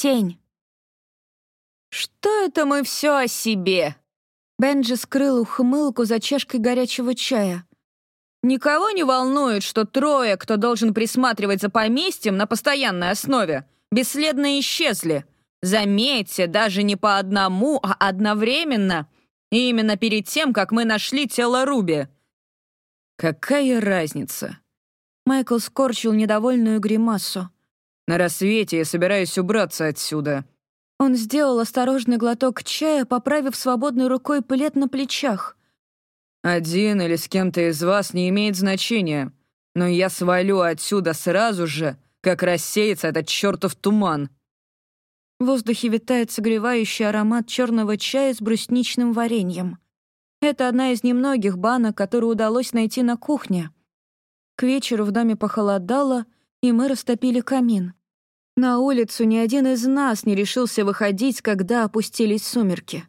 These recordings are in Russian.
Тень. «Что это мы все о себе?» Бенджи скрыл ухмылку за чашкой горячего чая. «Никого не волнует, что трое, кто должен присматривать за поместьем на постоянной основе, бесследно исчезли. Заметьте, даже не по одному, а одновременно. И именно перед тем, как мы нашли тело Руби». «Какая разница?» Майкл скорчил недовольную гримасу. «На рассвете я собираюсь убраться отсюда». Он сделал осторожный глоток чая, поправив свободной рукой плед на плечах. «Один или с кем-то из вас не имеет значения, но я свалю отсюда сразу же, как рассеется этот чертов туман». В воздухе витает согревающий аромат черного чая с брусничным вареньем. Это одна из немногих банок, которую удалось найти на кухне. К вечеру в доме похолодало, и мы растопили камин. На улицу ни один из нас не решился выходить, когда опустились сумерки.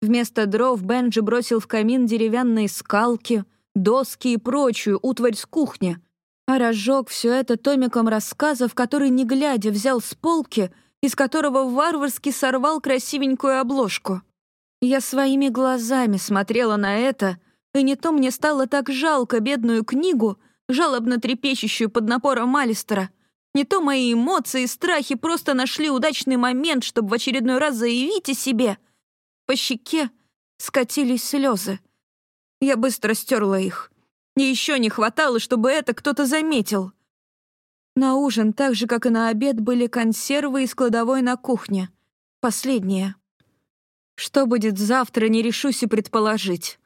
Вместо дров Бенджи бросил в камин деревянные скалки, доски и прочую утварь с кухни, а разжег все это томиком рассказов, который, не глядя, взял с полки, из которого варварски сорвал красивенькую обложку. Я своими глазами смотрела на это, и не то мне стало так жалко бедную книгу, жалобно трепещущую под напором Алистера, не то мои эмоции и страхи просто нашли удачный момент, чтобы в очередной раз заявить о себе. По щеке скатились слезы. Я быстро стерла их. И еще не хватало, чтобы это кто-то заметил. На ужин, так же, как и на обед, были консервы из кладовой на кухне. Последние. Что будет завтра, не решусь и предположить.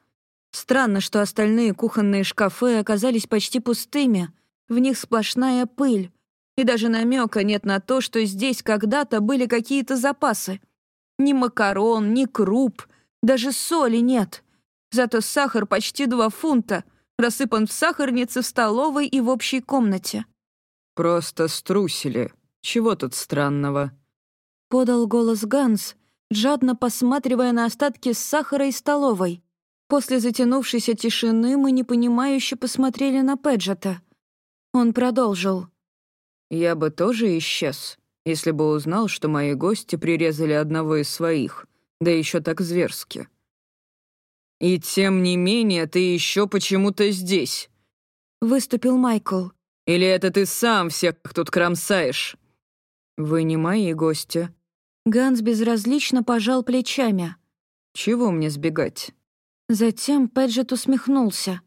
Странно, что остальные кухонные шкафы оказались почти пустыми. В них сплошная пыль. И даже намека нет на то, что здесь когда-то были какие-то запасы. Ни макарон, ни круп, даже соли нет. Зато сахар почти два фунта, рассыпан в сахарнице в столовой и в общей комнате. «Просто струсили. Чего тут странного?» Подал голос Ганс, жадно посматривая на остатки сахара из столовой. После затянувшейся тишины мы непонимающе посмотрели на Педжета. Он продолжил. «Я бы тоже исчез, если бы узнал, что мои гости прирезали одного из своих, да еще так зверски. И тем не менее ты еще почему-то здесь», — выступил Майкл. «Или это ты сам всех тут кромсаешь?» «Вы не мои гости». Ганс безразлично пожал плечами. «Чего мне сбегать?» Затем Пэджет усмехнулся.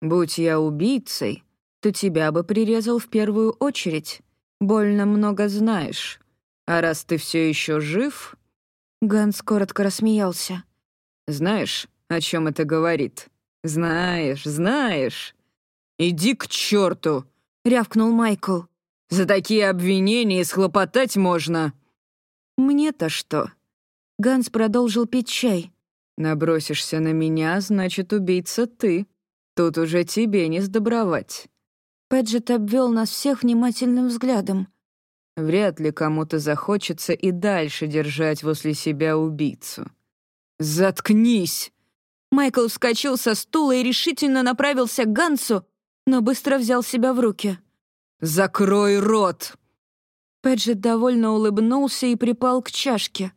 «Будь я убийцей, то тебя бы прирезал в первую очередь. Больно много знаешь. А раз ты все еще жив...» Ганс коротко рассмеялся. «Знаешь, о чем это говорит? Знаешь, знаешь. Иди к черту!» — рявкнул Майкл. «За такие обвинения схлопотать можно!» «Мне-то что?» Ганс продолжил пить чай. Набросишься на меня, значит, убийца ты. Тут уже тебе не сдобровать. Пэджет обвел нас всех внимательным взглядом. Вряд ли кому-то захочется и дальше держать возле себя убийцу. «Заткнись!» Майкл вскочил со стула и решительно направился к Гансу, но быстро взял себя в руки. «Закрой рот!» Пэджет довольно улыбнулся и припал к чашке.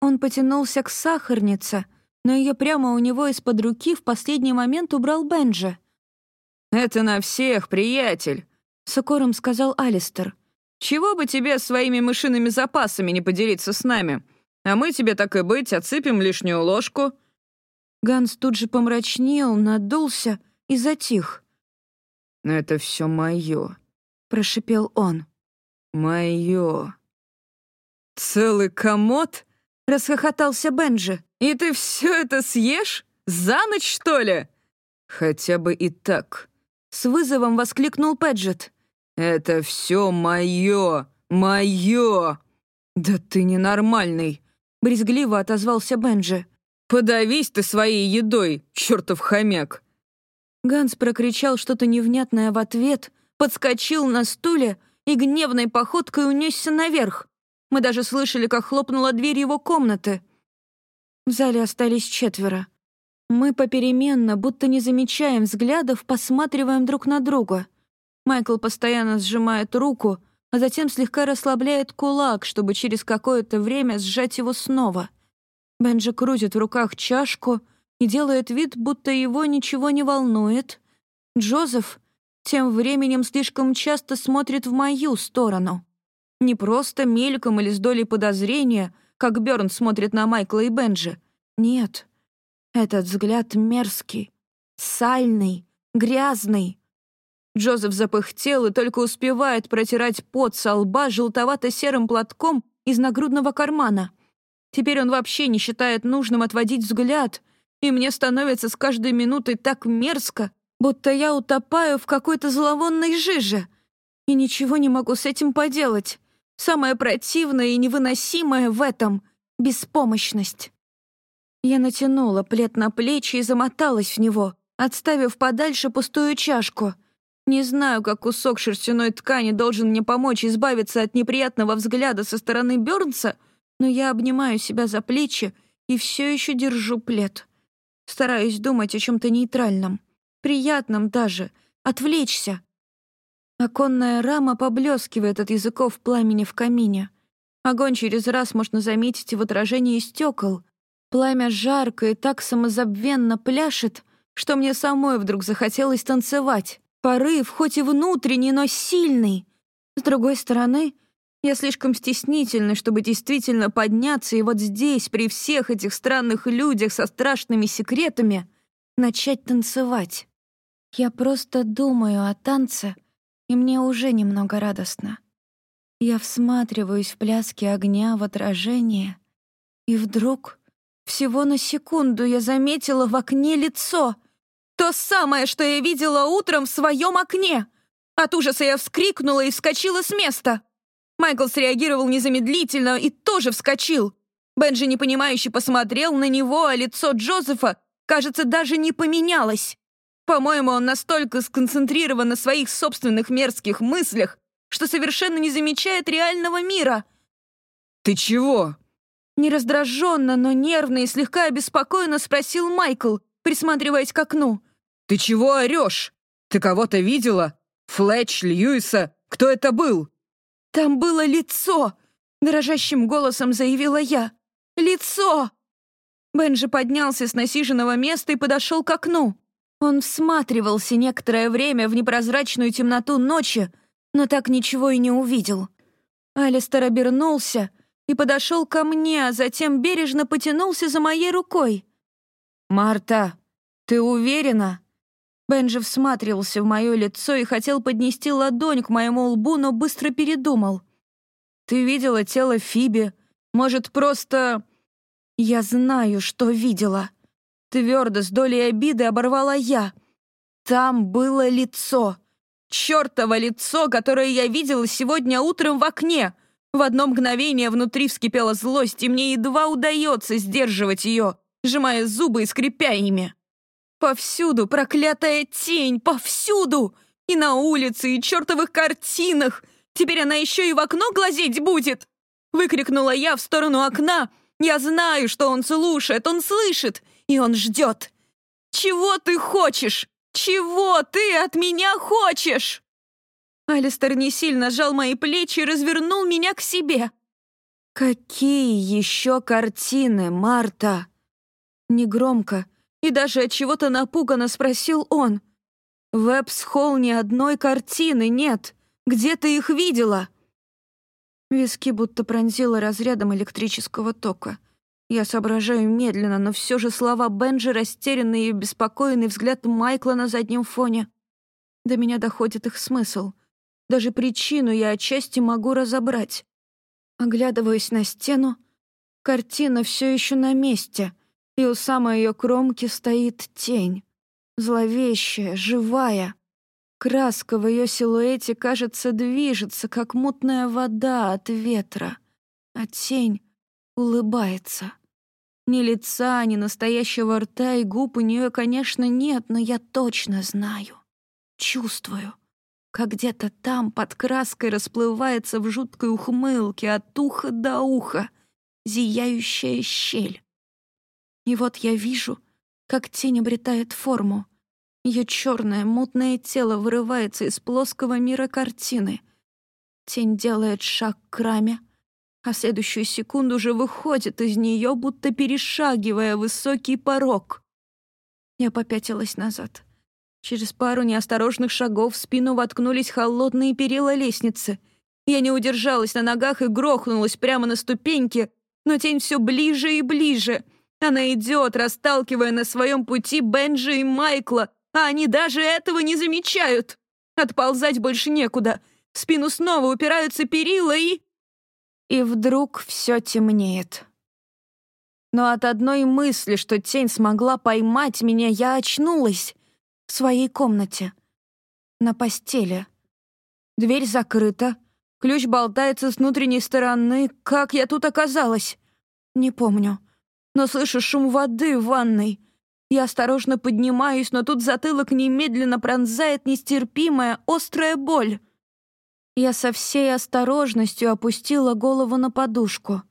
Он потянулся к сахарнице — но ее прямо у него из-под руки в последний момент убрал Бенджи. «Это на всех, приятель», — с укором сказал Алистер. «Чего бы тебе своими мышиными запасами не поделиться с нами? А мы тебе, так и быть, отсыпем лишнюю ложку». Ганс тут же помрачнел, надулся и затих. «Это все мое», — прошипел он. «Мое». «Целый комод?» — расхохотался Бенджи. «И ты все это съешь? За ночь, что ли?» «Хотя бы и так», — с вызовом воскликнул Пэджет. «Это все мое, мое!» «Да ты ненормальный!» — брезгливо отозвался Бенджи. «Подавись ты своей едой, чертов хомяк!» Ганс прокричал что-то невнятное в ответ, подскочил на стуле и гневной походкой унесся наверх. Мы даже слышали, как хлопнула дверь его комнаты. В зале остались четверо. Мы попеременно, будто не замечаем взглядов, посматриваем друг на друга. Майкл постоянно сжимает руку, а затем слегка расслабляет кулак, чтобы через какое-то время сжать его снова. Бенджи крутит в руках чашку и делает вид, будто его ничего не волнует. Джозеф тем временем слишком часто смотрит в мою сторону. Не просто мельком или с долей подозрения, как Бёрн смотрит на Майкла и Бенджи. Нет, этот взгляд мерзкий, сальный, грязный. Джозеф запыхтел и только успевает протирать пот со лба желтовато-серым платком из нагрудного кармана. Теперь он вообще не считает нужным отводить взгляд, и мне становится с каждой минутой так мерзко, будто я утопаю в какой-то зловонной жиже. И ничего не могу с этим поделать. Самое противное и невыносимое в этом — беспомощность. Я натянула плед на плечи и замоталась в него, отставив подальше пустую чашку. Не знаю, как кусок шерстяной ткани должен мне помочь избавиться от неприятного взгляда со стороны Бёрнса, но я обнимаю себя за плечи и все еще держу плед. Стараюсь думать о чем-то нейтральном, приятном даже, отвлечься. Оконная рама поблескивает от языков пламени в камине. Огонь через раз можно заметить в отражении стекол, Пламя жарко и так самозабвенно пляшет, что мне самой вдруг захотелось танцевать. Порыв, хоть и внутренний, но сильный. С другой стороны, я слишком стеснительна, чтобы действительно подняться и вот здесь, при всех этих странных людях со страшными секретами, начать танцевать. Я просто думаю о танце, и мне уже немного радостно. Я всматриваюсь в пляски огня в отражение, и вдруг всего на секунду я заметила в окне лицо. То самое, что я видела утром в своем окне. От ужаса я вскрикнула и вскочила с места. Майкл среагировал незамедлительно и тоже вскочил. Бенджи непонимающе посмотрел на него, а лицо Джозефа, кажется, даже не поменялось. По-моему, он настолько сконцентрирован на своих собственных мерзких мыслях, что совершенно не замечает реального мира. «Ты чего?» Не раздраженно, но нервно и слегка обеспокоенно спросил Майкл, присматриваясь к окну. «Ты чего орешь? Ты кого-то видела? Флетч, Льюиса? Кто это был?» «Там было лицо!» — дрожащим голосом заявила я. «Лицо!» Бенджи поднялся с насиженного места и подошел к окну. Он всматривался некоторое время в непрозрачную темноту ночи, но так ничего и не увидел. Алистер обернулся и подошел ко мне, а затем бережно потянулся за моей рукой. «Марта, ты уверена?» Бенджи всматривался в мое лицо и хотел поднести ладонь к моему лбу, но быстро передумал. «Ты видела тело Фиби? Может, просто...» «Я знаю, что видела». Твердо, с долей обиды оборвала я. Там было лицо. Чёртово лицо, которое я видела сегодня утром в окне — в одно мгновение внутри вскипела злость, и мне едва удается сдерживать ее, сжимая зубы и скрипя ими. Повсюду проклятая тень, повсюду! И на улице, и чертовых картинах! Теперь она еще и в окно глазеть будет! Выкрикнула я в сторону окна. Я знаю, что он слушает, он слышит, и он ждет. Чего ты хочешь? Чего ты от меня хочешь? Алистер не сильно сжал мои плечи и развернул меня к себе. «Какие еще картины, Марта?» Негромко и даже от чего-то напуганно спросил он. «В Эпс-Холл ни одной картины нет. Где ты их видела?» Виски будто пронзило разрядом электрического тока. Я соображаю медленно, но все же слова Бенджи, растерянный и беспокойный взгляд Майкла на заднем фоне. До меня доходит их смысл — даже причину я отчасти могу разобрать. Оглядываясь на стену, картина все еще на месте, и у самой ее кромки стоит тень. Зловещая, живая. Краска в ее силуэте, кажется, движется, как мутная вода от ветра, а тень улыбается. Ни лица, ни настоящего рта и губ у нее, конечно, нет, но я точно знаю, чувствую — как где-то там под краской расплывается в жуткой ухмылке от уха до уха зияющая щель. И вот я вижу, как тень обретает форму. Ее черное, мутное тело вырывается из плоского мира картины. Тень делает шаг к раме, а следующую секунду уже выходит из нее, будто перешагивая высокий порог. Я попятилась назад. Через пару неосторожных шагов в спину воткнулись холодные перила лестницы. Я не удержалась на ногах и грохнулась прямо на ступеньки, но тень все ближе и ближе. Она идет, расталкивая на своем пути Бенджи и Майкла, а они даже этого не замечают. Отползать больше некуда. В спину снова упираются перила и... И вдруг все темнеет. Но от одной мысли, что тень смогла поймать меня, я очнулась в своей комнате. На постели. Дверь закрыта. Ключ болтается с внутренней стороны. Как я тут оказалась? Не помню. Но слышу шум воды в ванной. Я осторожно поднимаюсь, но тут затылок немедленно пронзает нестерпимая острая боль. Я со всей осторожностью опустила голову на подушку.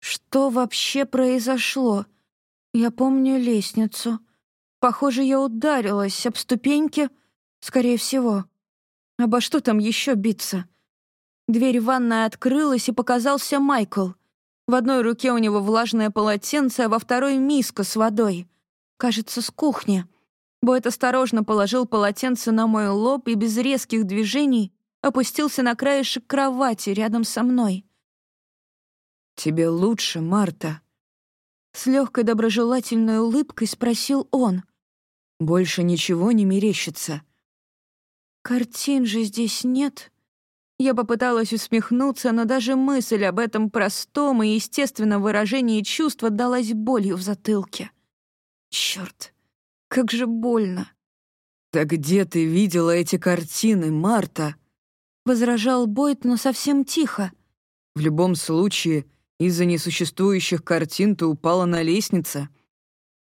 Что вообще произошло? Я помню лестницу. Похоже, я ударилась об ступеньки, скорее всего. Обо что там еще биться? Дверь ванной открылась, и показался Майкл. В одной руке у него влажное полотенце, а во второй — миска с водой. Кажется, с кухни. Бойт осторожно положил полотенце на мой лоб и без резких движений опустился на краешек кровати рядом со мной. «Тебе лучше, Марта?» С легкой доброжелательной улыбкой спросил он. Больше ничего не мерещится. Картин же здесь нет. Я попыталась усмехнуться, но даже мысль об этом простом и естественном выражении чувств далась болью в затылке. Черт, как же больно. «Да где ты видела эти картины, Марта?» Возражал Бойт, но совсем тихо. «В любом случае, из-за несуществующих картин ты упала на лестнице.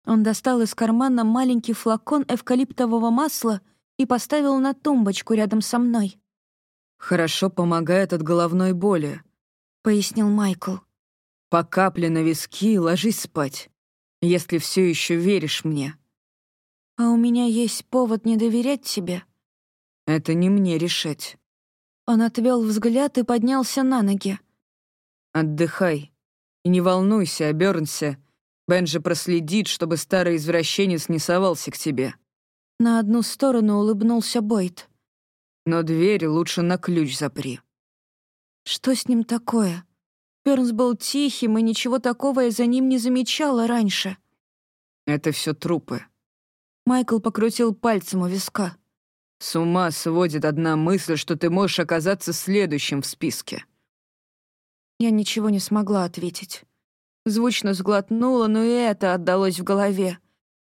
Он достал из кармана маленький флакон эвкалиптового масла и поставил на тумбочку рядом со мной. «Хорошо помогает от головной боли», — пояснил Майкл. «По капле на виски ложись спать, если все еще веришь мне». «А у меня есть повод не доверять тебе?» «Это не мне решать». Он отвел взгляд и поднялся на ноги. «Отдыхай. И не волнуйся, обернься. Бенджи проследит, чтобы старый извращенец не совался к тебе». На одну сторону улыбнулся Бойт. «Но дверь лучше на ключ запри». Что с ним такое? Бернс был тихим, и ничего такого я за ним не замечала раньше. «Это все трупы». Майкл покрутил пальцем у виска. «С ума сводит одна мысль, что ты можешь оказаться следующим в списке». Я ничего не смогла ответить. Звучно сглотнула, но и это отдалось в голове.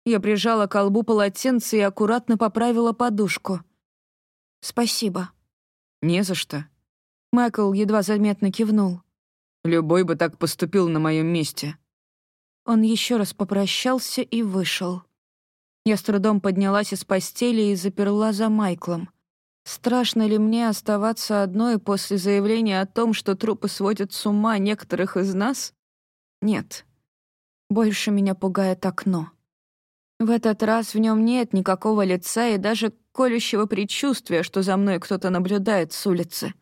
Я прижала к колбу полотенце и аккуратно поправила подушку. «Спасибо». «Не за что». Майкл едва заметно кивнул. «Любой бы так поступил на моем месте». Он еще раз попрощался и вышел. Я с трудом поднялась из постели и заперла за Майклом. Страшно ли мне оставаться одной после заявления о том, что трупы сводят с ума некоторых из нас? Нет. Больше меня пугает окно. В этот раз в нем нет никакого лица и даже колющего предчувствия, что за мной кто-то наблюдает с улицы.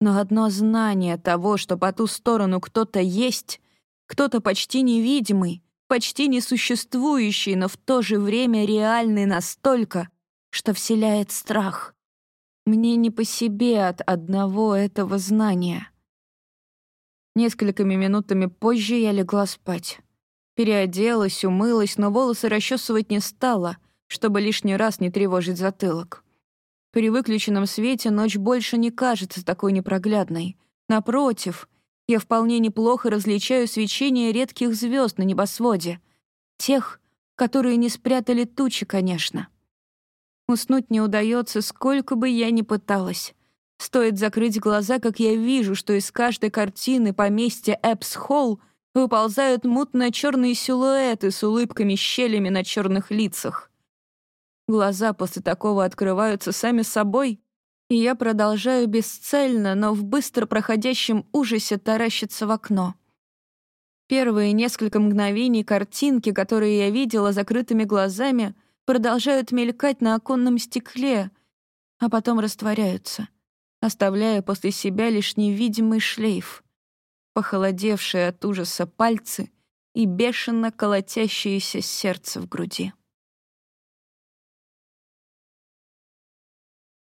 Но одно знание того, что по ту сторону кто-то есть, кто-то почти невидимый, почти несуществующий, но в то же время реальный настолько, что вселяет страх. Мне не по себе от одного этого знания. Несколькими минутами позже я легла спать. Переоделась, умылась, но волосы расчесывать не стала, чтобы лишний раз не тревожить затылок. При выключенном свете ночь больше не кажется такой непроглядной. Напротив, я вполне неплохо различаю свечение редких звезд на небосводе. Тех, которые не спрятали тучи, конечно. Уснуть не удается, сколько бы я ни пыталась. Стоит закрыть глаза, как я вижу, что из каждой картины поместья Эпс-Холл выползают мутно черные силуэты с улыбками-щелями на черных лицах. Глаза после такого открываются сами собой, и я продолжаю бесцельно, но в быстро проходящем ужасе таращиться в окно. Первые несколько мгновений картинки, которые я видела закрытыми глазами, продолжают мелькать на оконном стекле, а потом растворяются — оставляя после себя лишь невидимый шлейф, похолодевшие от ужаса пальцы и бешено колотящееся сердце в груди.